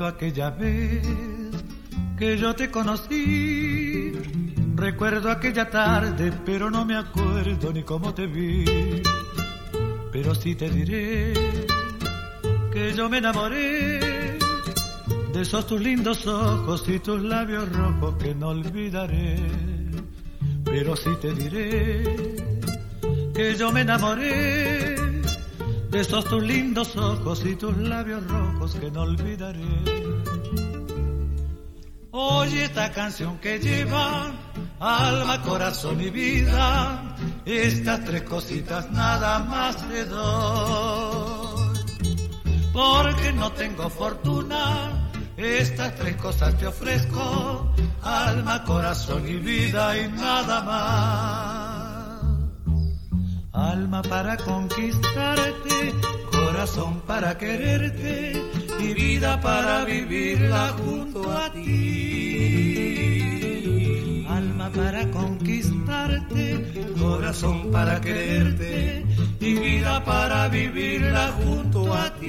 visto aquella vez que yo te conocí Recuerdo aquella tarde pero no me acuerdo ni cómo te vi Pero sí te diré que yo me enamoré De esos tus lindos ojos y tus labios rojos que no olvidaré Pero sí te diré que yo me enamoré جیوا کو سنی بھی نتےن گفر استعمال کو سات کو آلما کوا سنی بھی الما پارا کوست سون پارا کرتے تری دا پارا بھیرلا کل مارا کن کس طرح تے گورا سوم پارا کرتے تیری دا پارا بھی بیرلا ک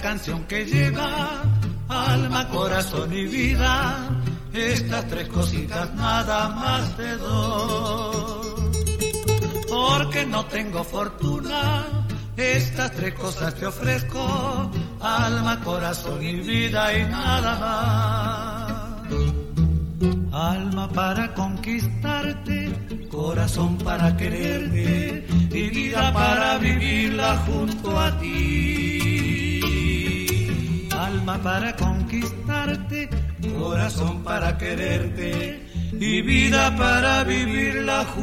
آلما کو سونی ویلا استا تر کو سی داخا نتے استا تر کو سچو رو آل منی وی راد آل مارا کم کس طرح کو روم پارا کر پار کن سو پار کے ری بی پار بھیر لکھ